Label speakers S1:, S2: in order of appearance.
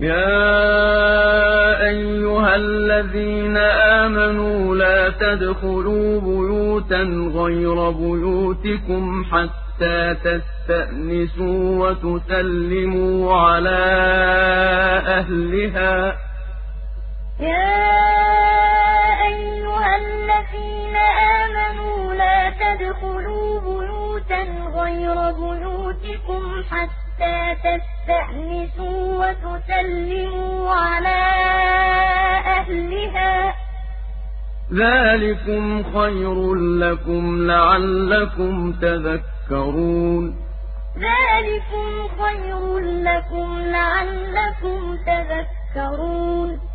S1: يَا أَيُّهَا الَّذِينَ آمَنُوا لَا تَدْخُلُوا بُيُوتًا غَيْرَ بُيُوتِكُمْ حَتَّىٰ تَسْتَأْنِسُوا وَتُسَلِّمُوا عَلَىٰ أَهْلِهَا ۚ
S2: يَا أَيُّهَا الَّذِينَ آمَنُوا لَا تَدْخُلُوا بُيُوتًا غَيْرَ بُيُوتِكُمْ حَتَّىٰ تَسْتَأْنِسُوا
S1: ذَٰلِكُمْ خَيْرٌ لَّكُمْ لَعَلَّكُمْ تَذَكَّرُونَ
S2: ذَٰلِكُمْ خَيْرٌ لَّكُمْ لَعَلَّكُمْ تَذَكَّرُونَ